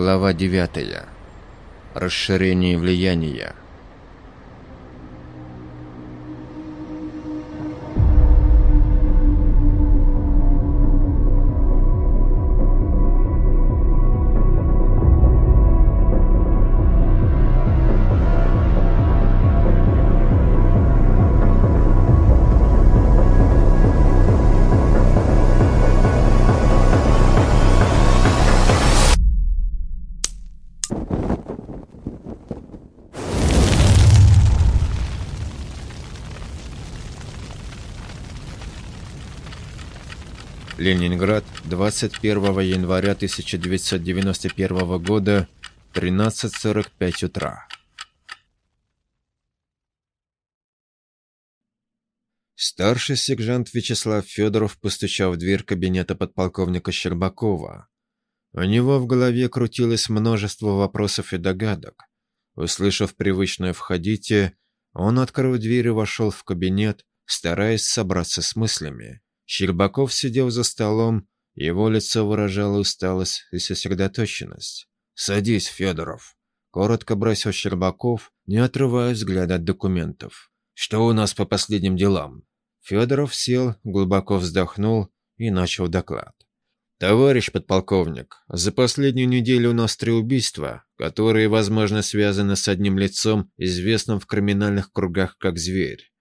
Глава 9. Расширение влияния. 21 января 1991 года, 13.45 утра. Старший сержант Вячеслав Федоров постучал в дверь кабинета подполковника Щербакова. У него в голове крутилось множество вопросов и догадок. Услышав привычное «входите», он открыл дверь и вошел в кабинет, стараясь собраться с мыслями. Щербаков сидел за столом, его лицо выражало усталость и сосредоточенность. «Садись, Федоров», — коротко бросил Щербаков, не отрывая взгляда от документов. «Что у нас по последним делам?» Федоров сел, глубоко вздохнул и начал доклад. «Товарищ подполковник, за последнюю неделю у нас три убийства, которые, возможно, связаны с одним лицом, известным в криминальных кругах как зверь.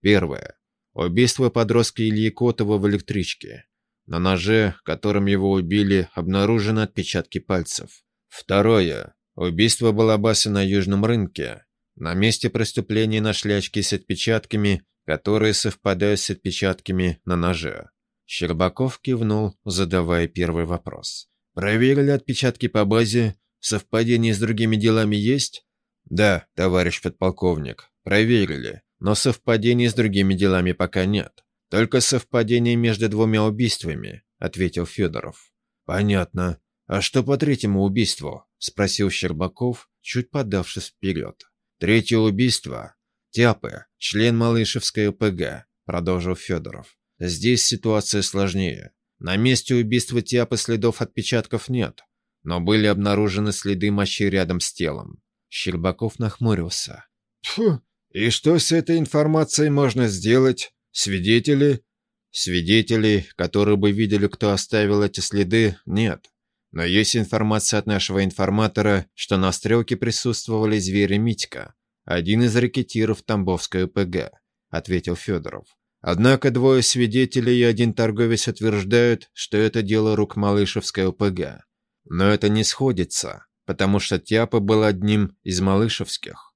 Первое. Убийство подростка Ильи Котова в электричке. На ноже, которым его убили, обнаружены отпечатки пальцев. Второе. Убийство Балабаса на Южном рынке. На месте преступления нашли очки с отпечатками, которые совпадают с отпечатками на ноже. Щербаков кивнул, задавая первый вопрос. «Проверили отпечатки по базе? Совпадение с другими делами есть?» «Да, товарищ подполковник, проверили но совпадений с другими делами пока нет. Только совпадение между двумя убийствами», — ответил Федоров. «Понятно. А что по третьему убийству?» — спросил Щербаков, чуть подавшись вперед. «Третье убийство. Тяпы, член Малышевской ОПГ», — продолжил Федоров. «Здесь ситуация сложнее. На месте убийства Тяпы следов отпечатков нет, но были обнаружены следы мочи рядом с телом». Щербаков нахмурился. «Фу, и что с этой информацией можно сделать? Свидетели? Свидетелей, которые бы видели, кто оставил эти следы, нет. Но есть информация от нашего информатора, что на стрелке присутствовали звери Митька, один из ракетиров Тамбовской ОПГ, ответил Федоров. Однако двое свидетелей и один торговец утверждают, что это дело рук Малышевской ОПГ. Но это не сходится, потому что Тяпа был одним из Малышевских.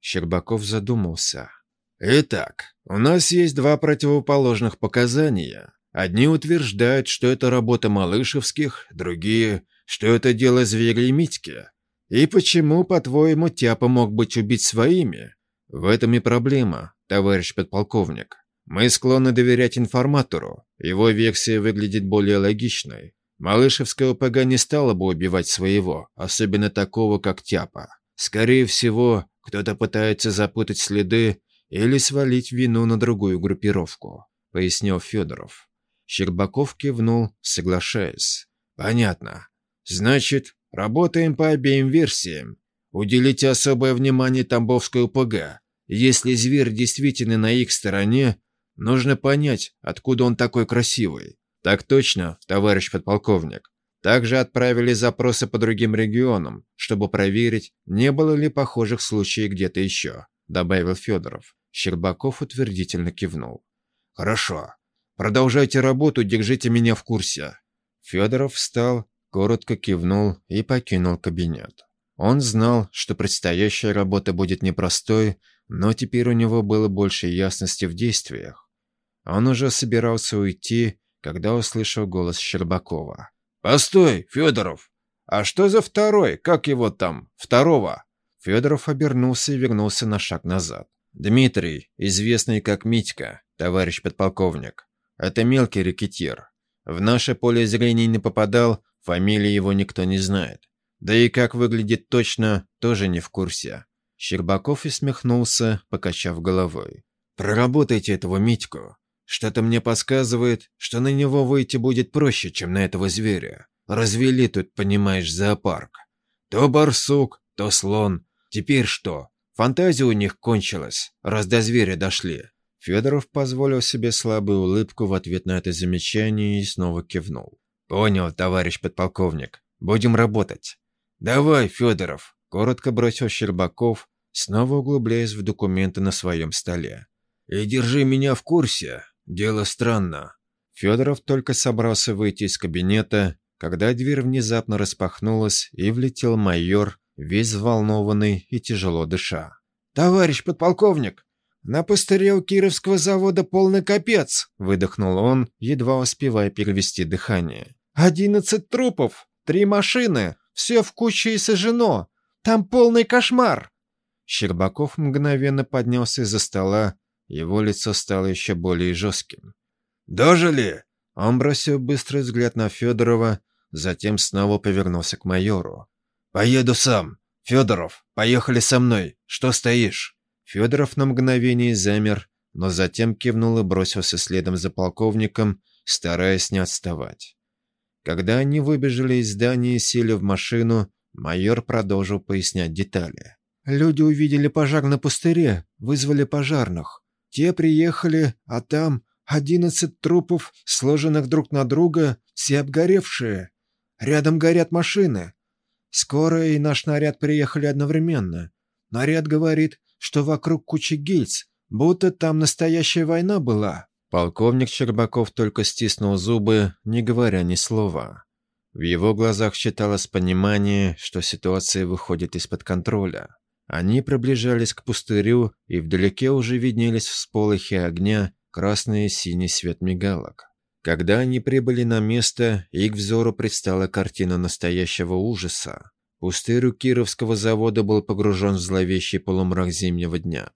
Щербаков задумался. «Итак, у нас есть два противоположных показания. Одни утверждают, что это работа Малышевских, другие, что это дело зверя Митьки. И почему, по-твоему, Тяпа мог быть убить своими? В этом и проблема, товарищ подполковник. Мы склонны доверять информатору. Его версия выглядит более логичной. Малышевская ОПГ не стала бы убивать своего, особенно такого, как Тяпа. Скорее всего, кто-то пытается запутать следы или свалить вину на другую группировку», — пояснил Федоров. Щербаков кивнул, соглашаясь. «Понятно. Значит, работаем по обеим версиям. Уделите особое внимание Тамбовской УПГ. Если зверь действительно на их стороне, нужно понять, откуда он такой красивый. Так точно, товарищ подполковник. Также отправили запросы по другим регионам, чтобы проверить, не было ли похожих случаев где-то еще», — добавил Федоров. Щербаков утвердительно кивнул. «Хорошо. Продолжайте работу, держите меня в курсе». Федоров встал, коротко кивнул и покинул кабинет. Он знал, что предстоящая работа будет непростой, но теперь у него было больше ясности в действиях. Он уже собирался уйти, когда услышал голос Щербакова. «Постой, Федоров! А что за второй? Как его там? Второго?» Федоров обернулся и вернулся на шаг назад. «Дмитрий, известный как Митька, товарищ подполковник. Это мелкий рекетир. В наше поле зрения не попадал, фамилии его никто не знает. Да и как выглядит точно, тоже не в курсе». Щербаков усмехнулся, покачав головой. «Проработайте этого Митьку. Что-то мне подсказывает, что на него выйти будет проще, чем на этого зверя. Развели тут, понимаешь, зоопарк. То барсук, то слон. Теперь что? Фантазия у них кончилась, раз до зверя дошли. Федоров позволил себе слабую улыбку в ответ на это замечание и снова кивнул. «Понял, товарищ подполковник. Будем работать». «Давай, Федоров», – коротко бросил Щербаков, снова углубляясь в документы на своем столе. «И держи меня в курсе. Дело странно». Федоров только собрался выйти из кабинета, когда дверь внезапно распахнулась, и влетел майор, весь взволнованный и тяжело дыша. «Товарищ подполковник, на пустыре у Кировского завода полный капец!» – выдохнул он, едва успевая перевести дыхание. «Одиннадцать трупов, три машины, все в куче и сожжено. Там полный кошмар!» Щербаков мгновенно поднялся из-за стола, его лицо стало еще более жестким. «Дожили!» Он бросил быстрый взгляд на Федорова, затем снова повернулся к майору. «Поеду сам. Федоров, поехали со мной. Что стоишь?» Федоров на мгновение замер, но затем кивнул и бросился следом за полковником, стараясь не отставать. Когда они выбежали из здания и сели в машину, майор продолжил пояснять детали. «Люди увидели пожар на пустыре, вызвали пожарных. Те приехали, а там одиннадцать трупов, сложенных друг на друга, все обгоревшие. Рядом горят машины. Скорая и наш наряд приехали одновременно. Наряд говорит, что вокруг куча гильз, будто там настоящая война была». Полковник Щербаков только стиснул зубы, не говоря ни слова. В его глазах читалось понимание, что ситуация выходит из-под контроля. Они приближались к пустырю, и вдалеке уже виднелись всполохи огня, красный и синий свет мигалок. Когда они прибыли на место, их взору предстала картина настоящего ужаса. Пустырь у Кировского завода был погружен в зловещий полумрак зимнего дня.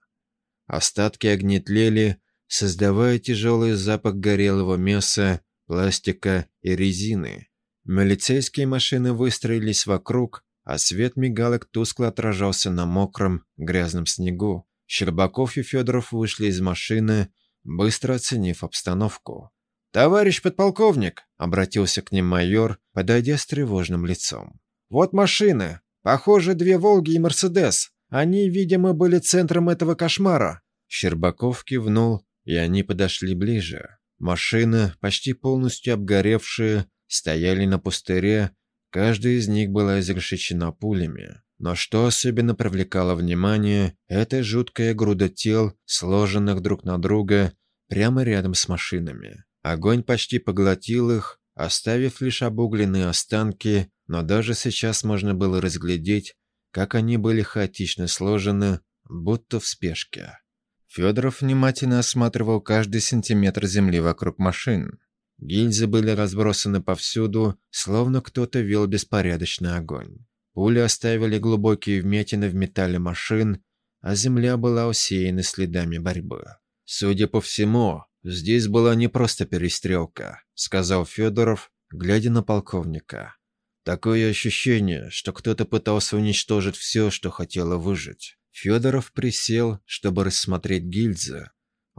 Остатки огни тлели, создавая тяжелый запах горелого мяса, пластика и резины. Милицейские машины выстроились вокруг, а свет мигалок тускло отражался на мокром, грязном снегу. Щербаков и Федоров вышли из машины, быстро оценив обстановку. «Товарищ подполковник!» — обратился к ним майор, подойдя с тревожным лицом. «Вот машины. Похоже, две «Волги» и «Мерседес». Они, видимо, были центром этого кошмара». Щербаков кивнул, и они подошли ближе. Машины, почти полностью обгоревшие, стояли на пустыре, Каждая из них была изрешечена пулями. Но что особенно привлекало внимание, это жуткая груда тел, сложенных друг на друга, прямо рядом с машинами. Огонь почти поглотил их, оставив лишь обугленные останки, но даже сейчас можно было разглядеть, как они были хаотично сложены, будто в спешке. Федоров внимательно осматривал каждый сантиметр земли вокруг машин. Гильзы были разбросаны повсюду, словно кто-то вел беспорядочный огонь. Пули оставили глубокие вмятины в металле машин, а земля была усеяна следами борьбы. «Судя по всему, здесь была не просто перестрелка», — сказал Федоров, глядя на полковника. «Такое ощущение, что кто-то пытался уничтожить все, что хотело выжить». Федоров присел, чтобы рассмотреть гильзы,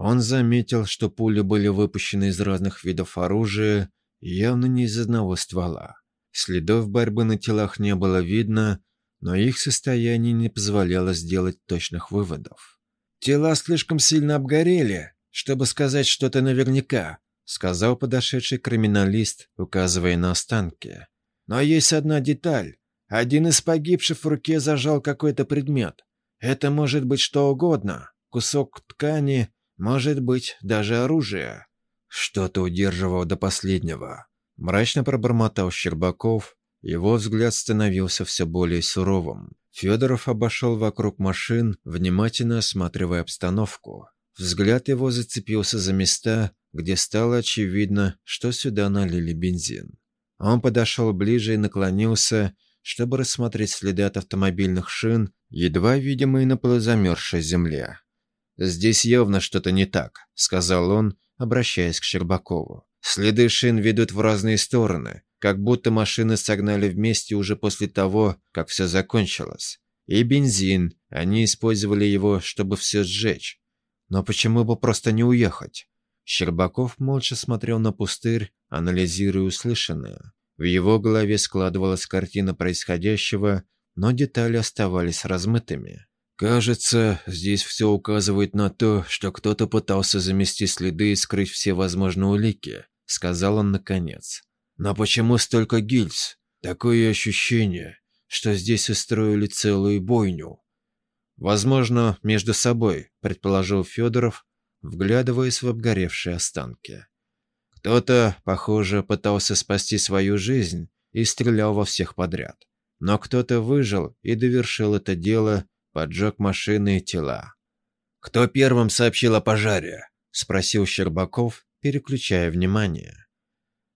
он заметил, что пули были выпущены из разных видов оружия, явно не из одного ствола. Следов борьбы на телах не было видно, но их состояние не позволяло сделать точных выводов. «Тела слишком сильно обгорели, чтобы сказать что-то наверняка», сказал подошедший криминалист, указывая на останки. «Но есть одна деталь. Один из погибших в руке зажал какой-то предмет. Это может быть что угодно. Кусок ткани, может быть, даже оружие. Что-то удерживало до последнего. Мрачно пробормотал Щербаков. Его взгляд становился все более суровым. Федоров обошел вокруг машин, внимательно осматривая обстановку. Взгляд его зацепился за места, где стало очевидно, что сюда налили бензин. Он подошел ближе и наклонился, чтобы рассмотреть следы от автомобильных шин, едва видимые на полузамерзшей земле. «Здесь явно что-то не так», — сказал он, обращаясь к Щербакову. «Следы шин ведут в разные стороны, как будто машины согнали вместе уже после того, как все закончилось. И бензин, они использовали его, чтобы все сжечь. Но почему бы просто не уехать?» Щербаков молча смотрел на пустырь, анализируя услышанное. В его голове складывалась картина происходящего, но детали оставались размытыми. «Кажется, здесь все указывает на то, что кто-то пытался замести следы и скрыть все возможные улики», — сказал он наконец. «Но почему столько гильз? Такое ощущение, что здесь устроили целую бойню». «Возможно, между собой», — предположил Федоров, вглядываясь в обгоревшие останки. Кто-то, похоже, пытался спасти свою жизнь и стрелял во всех подряд. Но кто-то выжил и довершил это дело, поджег машины и тела. «Кто первым сообщил о пожаре?» – спросил Щербаков, переключая внимание.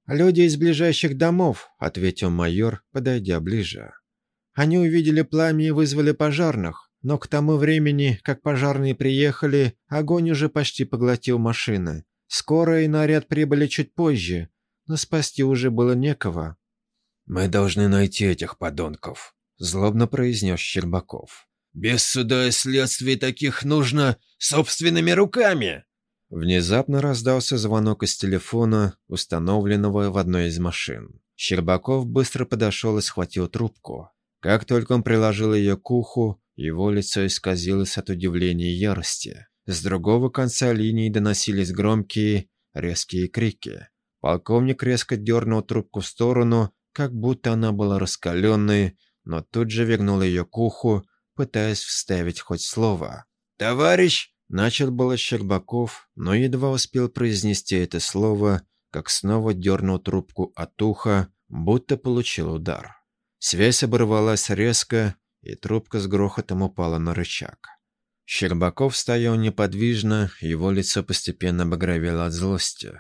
«Люди из ближайших домов», – ответил майор, подойдя ближе. «Они увидели пламя и вызвали пожарных, но к тому времени, как пожарные приехали, огонь уже почти поглотил машины. Скорая и наряд прибыли чуть позже, но спасти уже было некого. «Мы должны найти этих подонков», — злобно произнес Щербаков. «Без суда и следствия таких нужно собственными руками!» Внезапно раздался звонок из телефона, установленного в одной из машин. Щербаков быстро подошел и схватил трубку. Как только он приложил ее к уху, его лицо исказилось от удивления и ярости. С другого конца линии доносились громкие, резкие крики. Полковник резко дернул трубку в сторону, как будто она была раскаленной, но тут же вернул ее к уху, пытаясь вставить хоть слово. «Товарищ!» – начал было Щербаков, но едва успел произнести это слово, как снова дернул трубку от уха, будто получил удар. Связь оборвалась резко, и трубка с грохотом упала на рычаг. Щербаков стоял неподвижно, его лицо постепенно багровело от злости.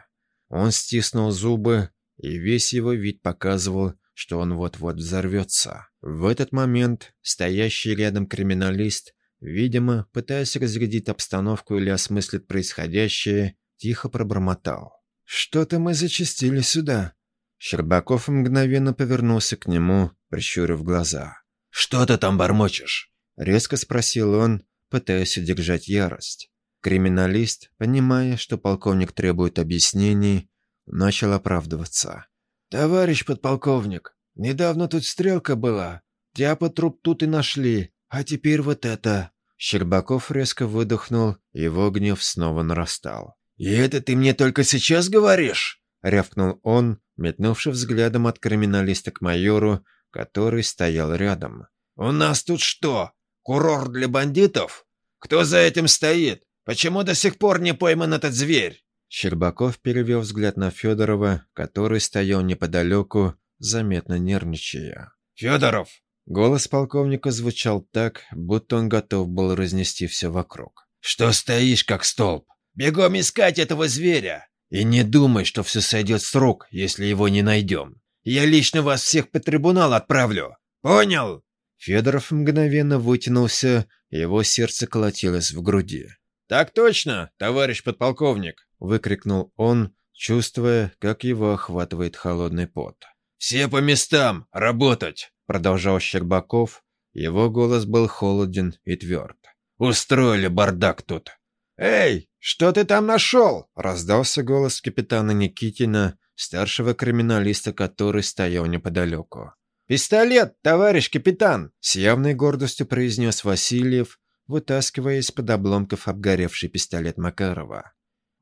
Он стиснул зубы, и весь его вид показывал, что он вот-вот взорвется. В этот момент стоящий рядом криминалист, видимо, пытаясь разрядить обстановку или осмыслить происходящее, тихо пробормотал. «Что-то мы зачастили сюда». Щербаков мгновенно повернулся к нему, прищурив глаза. «Что ты там бормочешь?» — резко спросил он, пытаясь удержать ярость. Криминалист, понимая, что полковник требует объяснений, начал оправдываться. «Товарищ подполковник, недавно тут стрелка была. Тяпа труп тут и нашли, а теперь вот это». Щербаков резко выдохнул, его гнев снова нарастал. «И это ты мне только сейчас говоришь?» — рявкнул он, метнувши взглядом от криминалиста к майору, который стоял рядом. «У нас тут что, Курорт для бандитов? Кто за этим стоит? Почему до сих пор не пойман этот зверь?» Щербаков перевел взгляд на Федорова, который стоял неподалеку, заметно нервничая. «Федоров!» Голос полковника звучал так, будто он готов был разнести все вокруг. «Что стоишь, как столб? Бегом искать этого зверя! И не думай, что все сойдет с рук, если его не найдем. Я лично вас всех по трибунал отправлю. Понял?» Федоров мгновенно вытянулся, его сердце колотилось в груди. «Так точно, товарищ подполковник!» — выкрикнул он, чувствуя, как его охватывает холодный пот. «Все по местам! Работать!» — продолжал Щербаков. Его голос был холоден и тверд. «Устроили бардак тут!» «Эй, что ты там нашел?» — раздался голос капитана Никитина, старшего криминалиста, который стоял неподалеку. «Пистолет, товарищ капитан!» — с явной гордостью произнес Васильев, вытаскивая из-под обломков обгоревший пистолет Макарова.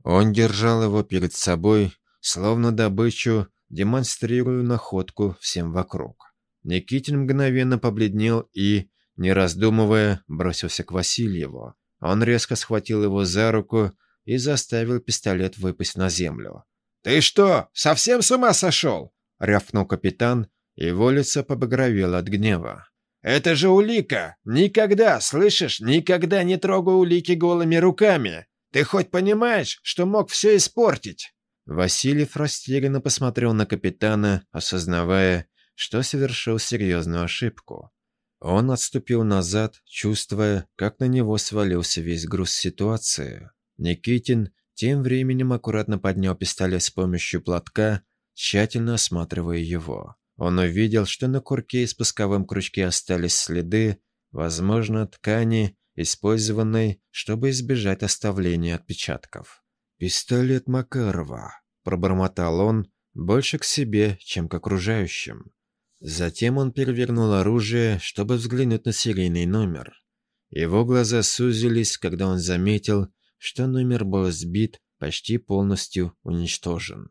Он держал его перед собой, словно добычу, демонстрируя находку всем вокруг. Никитин мгновенно побледнел и, не раздумывая, бросился к Васильеву. Он резко схватил его за руку и заставил пистолет выпасть на землю. «Ты что, совсем с ума сошел?» — рявкнул капитан, его лицо побагровело от гнева. «Это же улика! Никогда, слышишь, никогда не трогай улики голыми руками! Ты хоть понимаешь, что мог все испортить?» Васильев растерянно посмотрел на капитана, осознавая, что совершил серьезную ошибку. Он отступил назад, чувствуя, как на него свалился весь груз ситуации. Никитин тем временем аккуратно поднял пистолет с помощью платка, тщательно осматривая его. Он увидел, что на курке и спусковом крючке остались следы, возможно, ткани, использованной, чтобы избежать оставления отпечатков. «Пистолет Макарова», — пробормотал он, больше к себе, чем к окружающим. Затем он перевернул оружие, чтобы взглянуть на серийный номер. Его глаза сузились, когда он заметил, что номер был сбит, почти полностью уничтожен.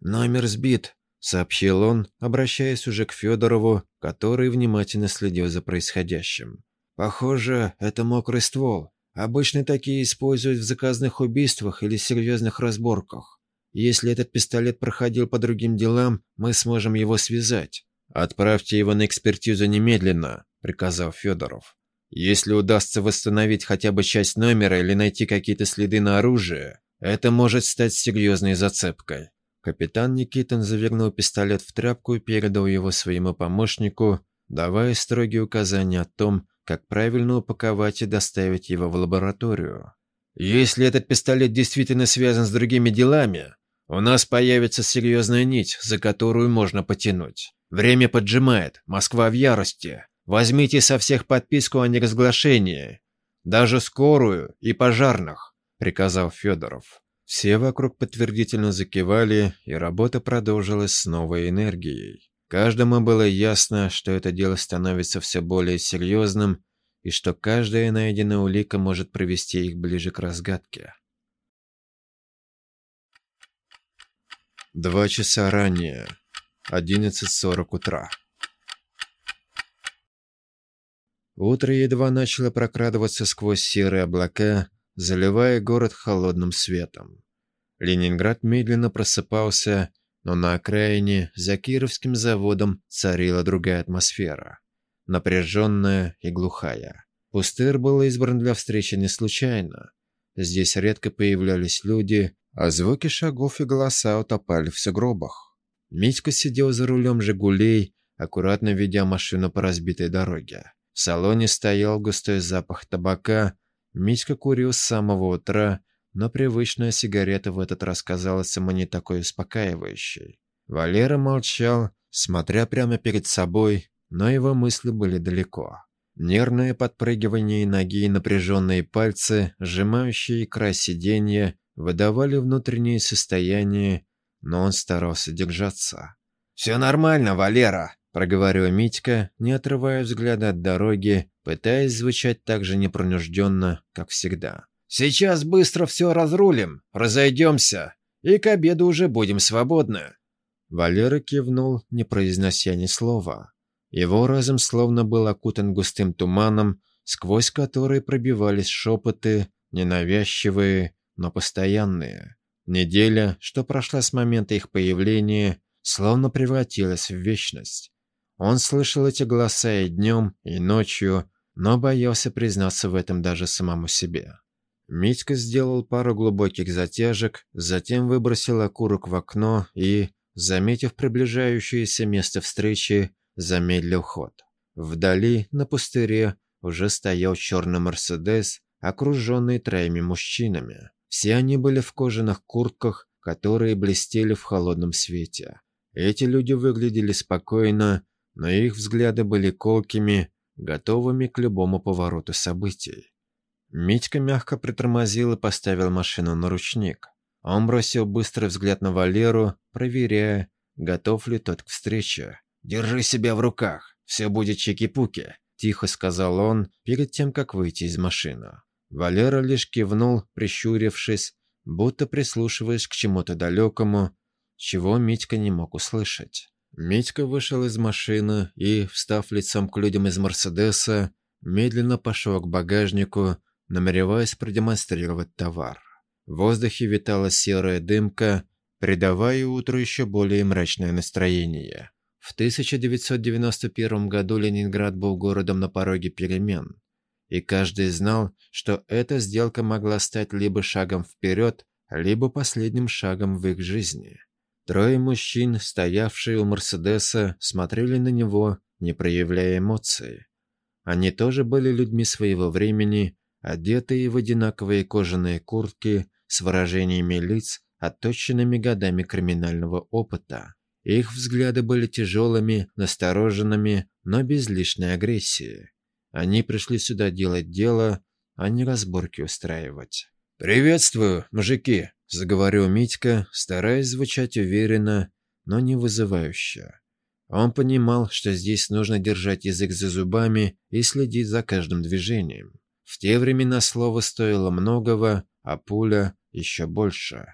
«Номер сбит», — сообщил он, обращаясь уже к Федорову, который внимательно следил за происходящим. «Похоже, это мокрый ствол. Обычно такие используют в заказных убийствах или серьезных разборках. Если этот пистолет проходил по другим делам, мы сможем его связать. «Отправьте его на экспертизу немедленно», — приказал Федоров. «Если удастся восстановить хотя бы часть номера или найти какие-то следы на оружие, это может стать серьезной зацепкой». Капитан Никитин завернул пистолет в тряпку и передал его своему помощнику, давая строгие указания о том, как правильно упаковать и доставить его в лабораторию. «Если этот пистолет действительно связан с другими делами, у нас появится серьезная нить, за которую можно потянуть. Время поджимает, Москва в ярости. Возьмите со всех подписку о неразглашении. Даже скорую и пожарных», — приказал Федоров. Все вокруг подтвердительно закивали, и работа продолжилась с новой энергией. Каждому было ясно, что это дело становится все более серьезным, и что каждая найденная улика может привести их ближе к разгадке. Два часа ранее. 11.40 утра. Утро едва начало прокрадываться сквозь серые облака, заливая город холодным светом. Ленинград медленно просыпался, но на окраине, за Кировским заводом, царила другая атмосфера. Напряженная и глухая. Пустыр был избран для встречи не случайно. Здесь редко появлялись люди, а звуки шагов и голоса утопали в сугробах. Митька сидел за рулем «Жигулей», аккуратно ведя машину по разбитой дороге. В салоне стоял густой запах табака. Митька курил с самого утра, но привычная сигарета в этот раз казалась ему не такой успокаивающей. Валера молчал, смотря прямо перед собой, но его мысли были далеко. Нервное подпрыгивание ноги и напряженные пальцы, сжимающие край сиденья, выдавали внутреннее состояние, но он старался держаться. «Все нормально, Валера», — проговорил Митька, не отрывая взгляда от дороги, пытаясь звучать так же непронужденно, как всегда. «Сейчас быстро все разрулим, разойдемся, и к обеду уже будем свободны». Валера кивнул, не произнося ни слова. Его разум словно был окутан густым туманом, сквозь который пробивались шепоты, ненавязчивые, но постоянные. Неделя, что прошла с момента их появления, словно превратилась в вечность. Он слышал эти голоса и днем, и ночью, но боялся признаться в этом даже самому себе. Митька сделал пару глубоких затяжек, затем выбросил окурок в окно и, заметив приближающееся место встречи, замедлил ход. Вдали, на пустыре, уже стоял черный «Мерседес», окруженный троими мужчинами. Все они были в кожаных куртках, которые блестели в холодном свете. Эти люди выглядели спокойно, но их взгляды были колкими, готовыми к любому повороту событий. Митька мягко притормозил и поставил машину на ручник. Он бросил быстрый взгляд на Валеру, проверяя, готов ли тот к встрече. «Держи себя в руках, все будет чеки-пуки», – тихо сказал он перед тем, как выйти из машины. Валера лишь кивнул, прищурившись, будто прислушиваясь к чему-то далекому, чего Митька не мог услышать. Митька вышел из машины и, встав лицом к людям из Мерседеса, медленно пошел к багажнику, намереваясь продемонстрировать товар. В воздухе витала серая дымка, придавая утру еще более мрачное настроение. В 1991 году Ленинград был городом на пороге перемен и каждый знал, что эта сделка могла стать либо шагом вперед, либо последним шагом в их жизни. Трое мужчин, стоявшие у Мерседеса, смотрели на него, не проявляя эмоций. Они тоже были людьми своего времени, одетые в одинаковые кожаные куртки с выражениями лиц, отточенными годами криминального опыта. Их взгляды были тяжелыми, настороженными, но без лишней агрессии. Они пришли сюда делать дело, а не разборки устраивать. «Приветствую, мужики!» – заговорил Митька, стараясь звучать уверенно, но не вызывающе. Он понимал, что здесь нужно держать язык за зубами и следить за каждым движением. В те времена слово стоило многого, а пуля еще больше.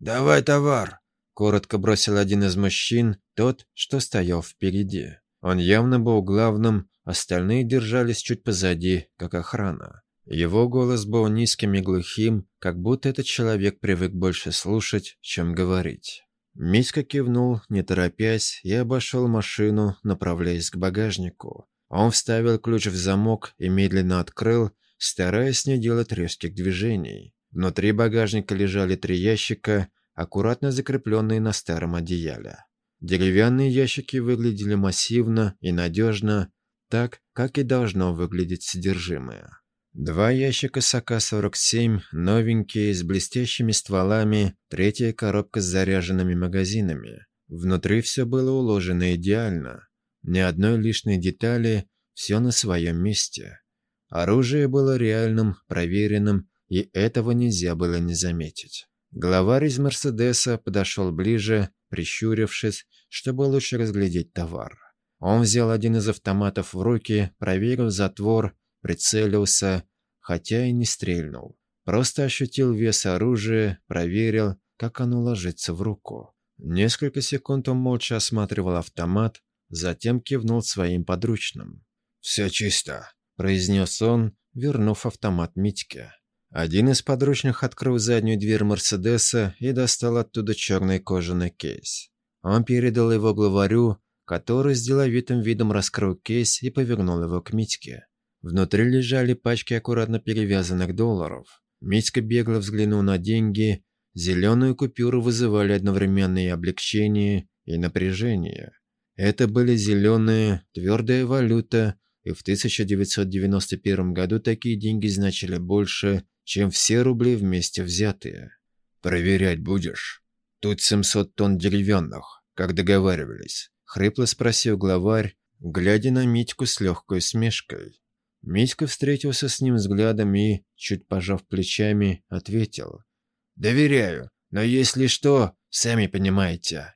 «Давай товар!» – коротко бросил один из мужчин, тот, что стоял впереди. Он явно был главным, остальные держались чуть позади, как охрана. Его голос был низким и глухим, как будто этот человек привык больше слушать, чем говорить. Митька кивнул, не торопясь, и обошел машину, направляясь к багажнику. Он вставил ключ в замок и медленно открыл, стараясь не делать резких движений. Внутри багажника лежали три ящика, аккуратно закрепленные на старом одеяле. Деревянные ящики выглядели массивно и надежно, так, как и должно выглядеть содержимое. Два ящика с АК-47, новенькие, с блестящими стволами, третья коробка с заряженными магазинами. Внутри все было уложено идеально. Ни одной лишней детали, все на своем месте. Оружие было реальным, проверенным, и этого нельзя было не заметить. Главарь из Мерседеса подошел ближе, прищурившись, чтобы лучше разглядеть товар. Он взял один из автоматов в руки, проверил затвор, прицелился, хотя и не стрельнул. Просто ощутил вес оружия, проверил, как оно ложится в руку. Несколько секунд он молча осматривал автомат, затем кивнул своим подручным. «Все чисто», – произнес он, вернув автомат Митьке. Один из подручных открыл заднюю дверь Мерседеса и достал оттуда черный кожаный кейс. Он передал его главарю, который с деловитым видом раскрыл кейс и повернул его к Митьке. Внутри лежали пачки аккуратно перевязанных долларов. Митька бегло взглянул на деньги. Зеленую купюру вызывали одновременно и облегчение, и напряжение. Это были зеленые, твердая валюта, и в 1991 году такие деньги значили больше, чем все рубли вместе взятые. «Проверять будешь? Тут 700 тонн деревянных, как договаривались», — хрипло спросил главарь, глядя на Митьку с легкой смешкой. Митька встретился с ним взглядом и, чуть пожав плечами, ответил. «Доверяю, но если что, сами понимаете».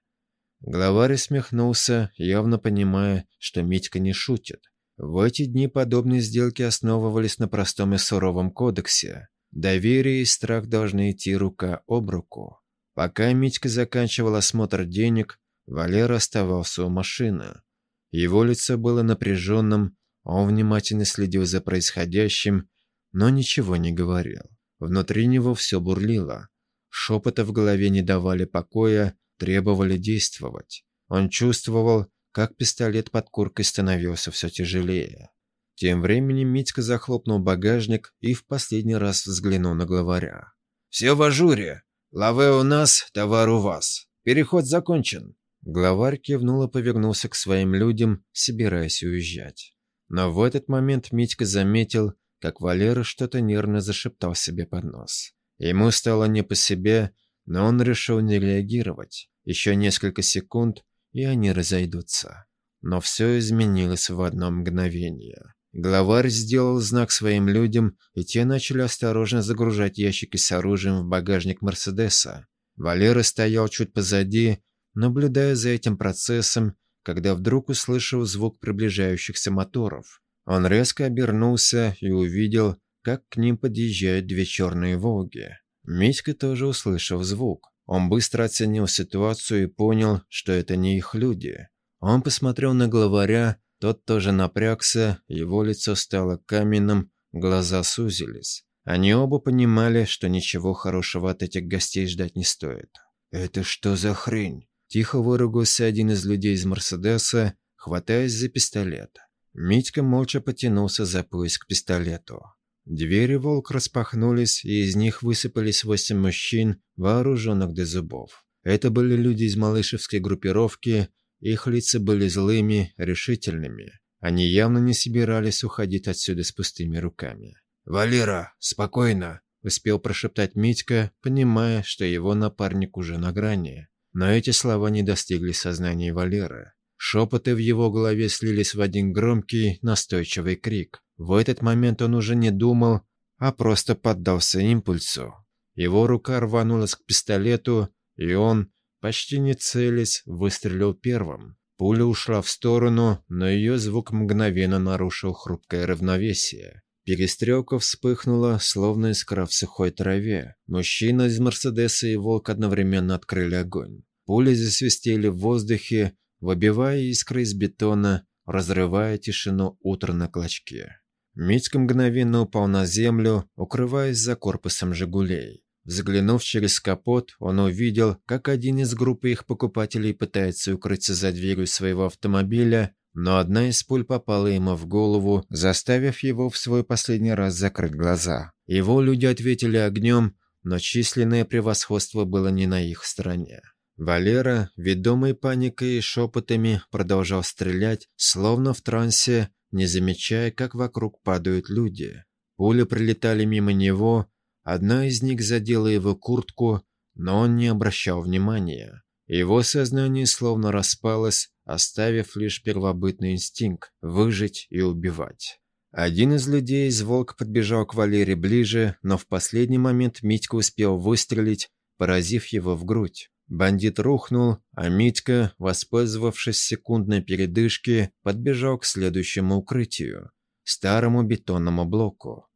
Главарь смехнулся, явно понимая, что Митька не шутит. В эти дни подобные сделки основывались на простом и суровом кодексе. Доверие и страх должны идти рука об руку. Пока Митька заканчивал осмотр денег, Валера оставался у машины. Его лицо было напряженным, он внимательно следил за происходящим, но ничего не говорил. Внутри него все бурлило. Шепоты в голове не давали покоя, требовали действовать. Он чувствовал, как пистолет под куркой становился все тяжелее. Тем временем Митька захлопнул багажник и в последний раз взглянул на главаря. «Все в ажуре. Лаве у нас, товар у вас. Переход закончен». Главарь кивнул и повернулся к своим людям, собираясь уезжать. Но в этот момент Митька заметил, как Валера что-то нервно зашептал себе под нос. Ему стало не по себе, но он решил не реагировать. Еще несколько секунд, и они разойдутся. Но все изменилось в одно мгновение. Главарь сделал знак своим людям, и те начали осторожно загружать ящики с оружием в багажник Мерседеса. Валера стоял чуть позади, наблюдая за этим процессом когда вдруг услышал звук приближающихся моторов. Он резко обернулся и увидел, как к ним подъезжают две черные «Волги». Митька тоже услышал звук. Он быстро оценил ситуацию и понял, что это не их люди. Он посмотрел на главаря, тот тоже напрягся, его лицо стало каменным, глаза сузились. Они оба понимали, что ничего хорошего от этих гостей ждать не стоит. «Это что за хрень?» Тихо выругался один из людей из Мерседеса, хватаясь за пистолет. Митька молча потянулся за пояс к пистолету. Двери волк распахнулись, и из них высыпались восемь мужчин, вооруженных до зубов. Это были люди из малышевской группировки, их лица были злыми, решительными. Они явно не собирались уходить отсюда с пустыми руками. «Валера, спокойно!» – успел прошептать Митька, понимая, что его напарник уже на грани. Но эти слова не достигли сознания Валеры. Шепоты в его голове слились в один громкий, настойчивый крик. В этот момент он уже не думал, а просто поддался импульсу. Его рука рванулась к пистолету, и он, почти не целясь, выстрелил первым. Пуля ушла в сторону, но ее звук мгновенно нарушил хрупкое равновесие. Перестрелка вспыхнула, словно искра в сухой траве. Мужчина из Мерседеса и Волк одновременно открыли огонь. Пули засвистели в воздухе, выбивая искры из бетона, разрывая тишину утра на клочке. Митька мгновенно упал на землю, укрываясь за корпусом «Жигулей». Взглянув через капот, он увидел, как один из группы их покупателей пытается укрыться за дверью своего автомобиля, но одна из пуль попала ему в голову, заставив его в свой последний раз закрыть глаза. Его люди ответили огнем, но численное превосходство было не на их стороне. Валера, ведомый паникой и шепотами, продолжал стрелять, словно в трансе, не замечая, как вокруг падают люди. Пули прилетали мимо него, одна из них задела его куртку, но он не обращал внимания. Его сознание словно распалось, оставив лишь первобытный инстинкт – выжить и убивать. Один из людей из «Волк» подбежал к Валере ближе, но в последний момент Митька успел выстрелить, поразив его в грудь. Бандит рухнул, а Митька, воспользовавшись секундной передышки, подбежал к следующему укрытию – старому бетонному блоку.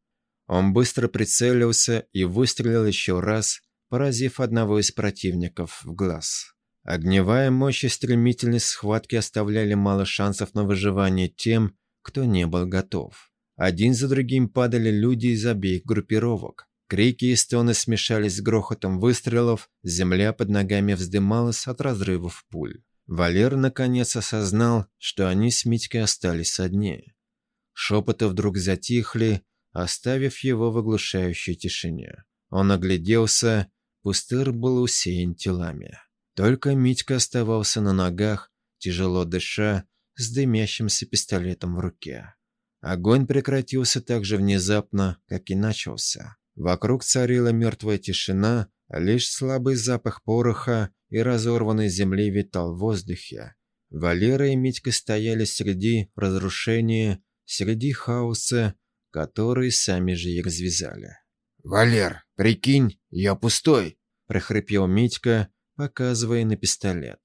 Он быстро прицелился и выстрелил еще раз, поразив одного из противников в глаз. Огневая мощь и стремительность схватки оставляли мало шансов на выживание тем, кто не был готов. Один за другим падали люди из обеих группировок. Крики и стоны смешались с грохотом выстрелов, земля под ногами вздымалась от разрывов пуль. Валер наконец осознал, что они с Митькой остались одни. Шепоты вдруг затихли, оставив его в оглушающей тишине. Он огляделся, пустырь был усеян телами. Только Митька оставался на ногах, тяжело дыша, с дымящимся пистолетом в руке. Огонь прекратился так же внезапно, как и начался. Вокруг царила мертвая тишина, лишь слабый запах пороха и разорванной земли витал в воздухе. Валера и Митька стояли среди разрушения, среди хаоса, который сами же и развязали. «Валер, прикинь, я пустой!» – прохрипел Митька, показывая на пистолет.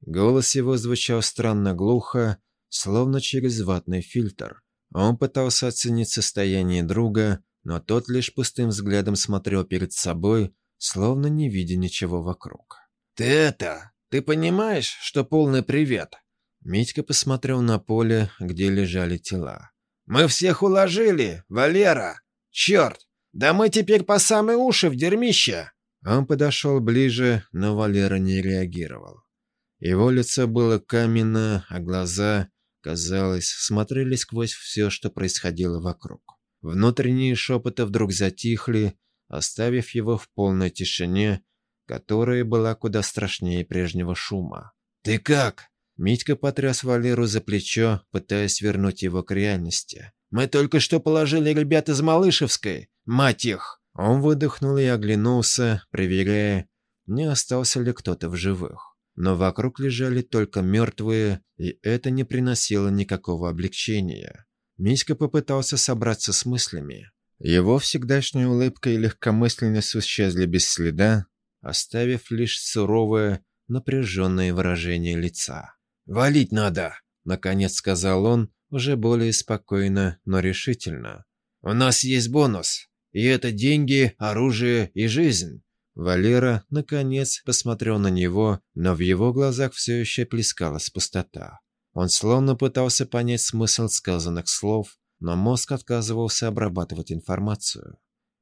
Голос его звучал странно глухо, словно через ватный фильтр. Он пытался оценить состояние друга, но тот лишь пустым взглядом смотрел перед собой, словно не видя ничего вокруг. «Ты это, ты понимаешь, что полный привет?» Митька посмотрел на поле, где лежали тела. «Мы всех уложили, Валера! Черт! Да мы теперь по самые уши в дерьмище!» Он подошел ближе, но Валера не реагировал. Его лицо было каменно, а глаза, казалось, смотрели сквозь все, что происходило вокруг. Внутренние шепоты вдруг затихли, оставив его в полной тишине, которая была куда страшнее прежнего шума. «Ты как?» Митька потряс Валеру за плечо, пытаясь вернуть его к реальности. «Мы только что положили ребят из Малышевской, мать их!» Он выдохнул и оглянулся, проверяя, не остался ли кто-то в живых. Но вокруг лежали только мертвые, и это не приносило никакого облегчения. Миська попытался собраться с мыслями. Его всегдашняя улыбка и легкомысленность исчезли без следа, оставив лишь суровое, напряженное выражение лица. «Валить надо!» — наконец сказал он, уже более спокойно, но решительно. «У нас есть бонус. И это деньги, оружие и жизнь. Валера, наконец, посмотрел на него, но в его глазах все еще плескалась пустота. Он словно пытался понять смысл сказанных слов, но мозг отказывался обрабатывать информацию.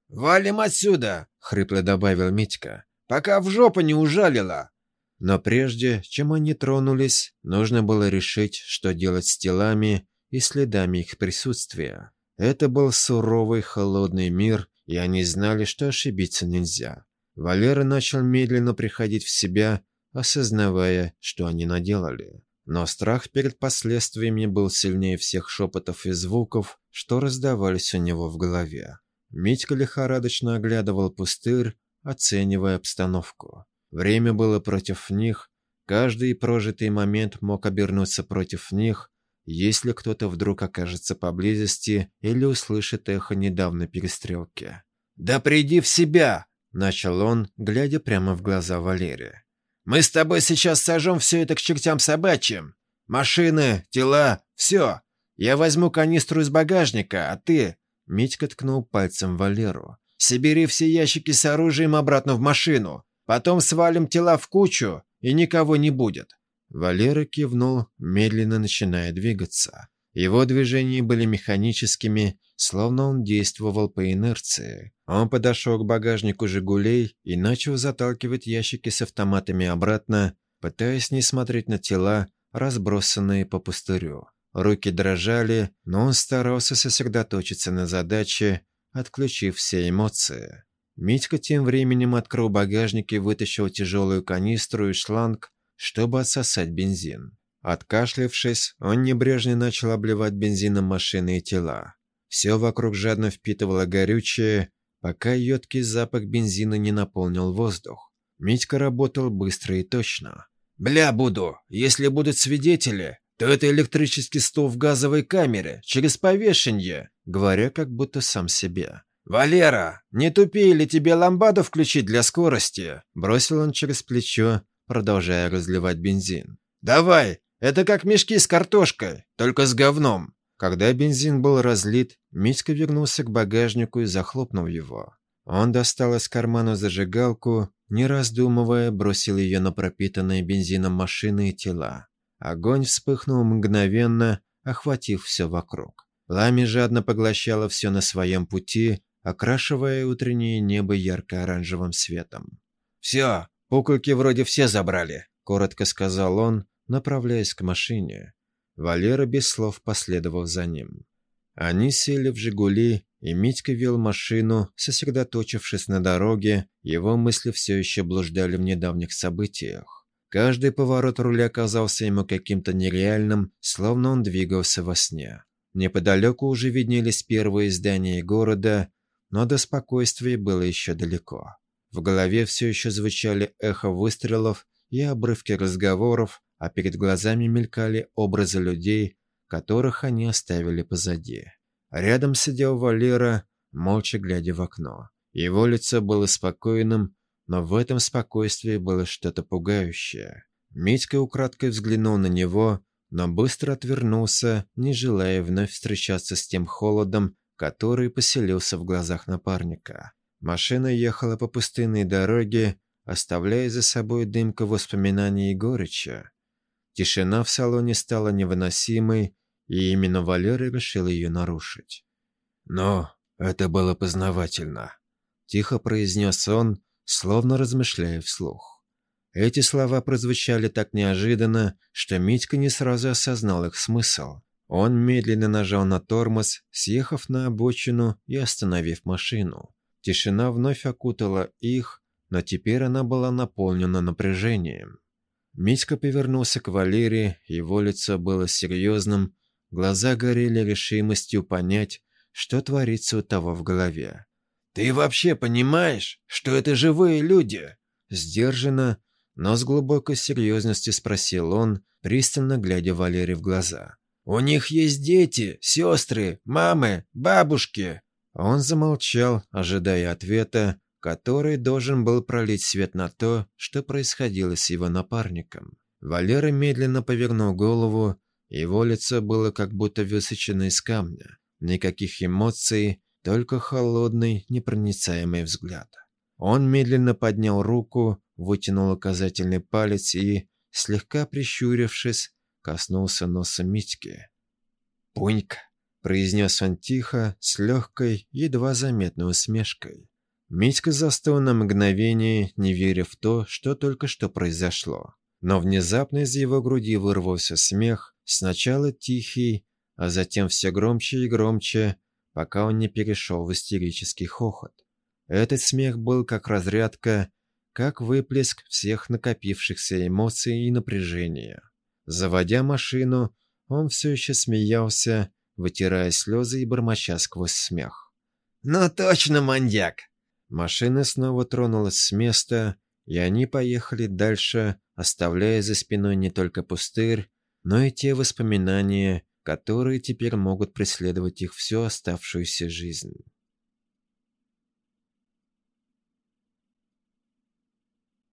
«Валим отсюда!» — хрипло добавил Митька. «Пока в жопу не ужалило!» Но прежде, чем они тронулись, нужно было решить, что делать с телами и следами их присутствия. Это был суровый, холодный мир, и они знали, что ошибиться нельзя. Валера начал медленно приходить в себя, осознавая, что они наделали. Но страх перед последствиями был сильнее всех шепотов и звуков, что раздавались у него в голове. Митька лихорадочно оглядывал пустырь, оценивая обстановку. Время было против них, каждый прожитый момент мог обернуться против них, если кто-то вдруг окажется поблизости или услышит эхо недавней перестрелки. «Да приди в себя!» – начал он, глядя прямо в глаза Валерия. «Мы с тобой сейчас сожжем все это к чертям собачьим. машины, тела, все. Я возьму канистру из багажника, а ты...» Митька ткнул пальцем Валеру. «Собери все ящики с оружием обратно в машину. Потом свалим тела в кучу, и никого не будет». Валера кивнул, медленно начиная двигаться. Его движения были механическими, словно он действовал по инерции. Он подошел к багажнику «Жигулей» и начал заталкивать ящики с автоматами обратно, пытаясь не смотреть на тела, разбросанные по пустырю. Руки дрожали, но он старался сосредоточиться на задаче, отключив все эмоции. Митька тем временем открыл багажник и вытащил тяжелую канистру и шланг, чтобы отсосать бензин. Откашлявшись, он небрежно начал обливать бензином машины и тела. Все вокруг жадно впитывало горючее, пока едкий запах бензина не наполнил воздух. Митька работал быстро и точно. «Бля, буду! Если будут свидетели, то это электрический стул в газовой камере, через повешенье!» Говоря как будто сам себе. «Валера, не тупи или тебе ламбаду включить для скорости?» Бросил он через плечо, продолжая разливать бензин. «Давай, это как мешки с картошкой, только с говном». Когда бензин был разлит, Митька вернулся к багажнику и захлопнул его. Он достал из кармана зажигалку, не раздумывая, бросил ее на пропитанные бензином машины и тела. Огонь вспыхнул мгновенно, охватив все вокруг. Пламя жадно поглощало все на своем пути, окрашивая утреннее небо ярко-оранжевым светом. «Все, пуколки вроде все забрали», — коротко сказал он, направляясь к машине. Валера без слов последовал за ним. Они сели в «Жигули», и Митька вел машину, сосредоточившись на дороге, его мысли все еще блуждали в недавних событиях. Каждый поворот руля казался ему каким-то нереальным, словно он двигался во сне. Неподалеку уже виднелись первые здания города, но до спокойствия было еще далеко. В голове все еще звучали эхо выстрелов и обрывки разговоров, а перед глазами мелькали образы людей, которых они оставили позади. Рядом сидел Валера, молча глядя в окно. Его лицо было спокойным, но в этом спокойствии было что-то пугающее. Митька украдкой взглянул на него, но быстро отвернулся, не желая вновь встречаться с тем холодом, который поселился в глазах напарника. Машина ехала по пустынной дороге, оставляя за собой дымку воспоминаний и горечи. Тишина в салоне стала невыносимой, и именно Валера решил ее нарушить. «Но это было познавательно», — тихо произнес он, словно размышляя вслух. Эти слова прозвучали так неожиданно, что Митька не сразу осознал их смысл. Он медленно нажал на тормоз, съехав на обочину и остановив машину. Тишина вновь окутала их, но теперь она была наполнена напряжением. Митька повернулся к Валерии, его лицо было серьезным, Глаза горели решимостью понять, что творится у того в голове. «Ты вообще понимаешь, что это живые люди?» Сдержанно, но с глубокой серьезностью спросил он, пристально глядя Валере в глаза. «У них есть дети, сестры, мамы, бабушки!» Он замолчал, ожидая ответа, который должен был пролить свет на то, что происходило с его напарником. Валера медленно повернул голову, его лицо было как будто высечено из камня. Никаких эмоций, только холодный, непроницаемый взгляд. Он медленно поднял руку, вытянул указательный палец и, слегка прищурившись, коснулся носа Митьки. «Пунька!» — произнес он тихо, с легкой, едва заметной усмешкой. Митька застыл на мгновение, не веря в то, что только что произошло. Но внезапно из его груди вырвался смех, Сначала тихий, а затем все громче и громче, пока он не перешел в истерический хохот. Этот смех был как разрядка, как выплеск всех накопившихся эмоций и напряжения. Заводя машину, он все еще смеялся, вытирая слезы и бормоча сквозь смех. «Ну точно, маньяк!» Машина снова тронулась с места, и они поехали дальше, оставляя за спиной не только пустырь, но и те воспоминания, которые теперь могут преследовать их всю оставшуюся жизнь.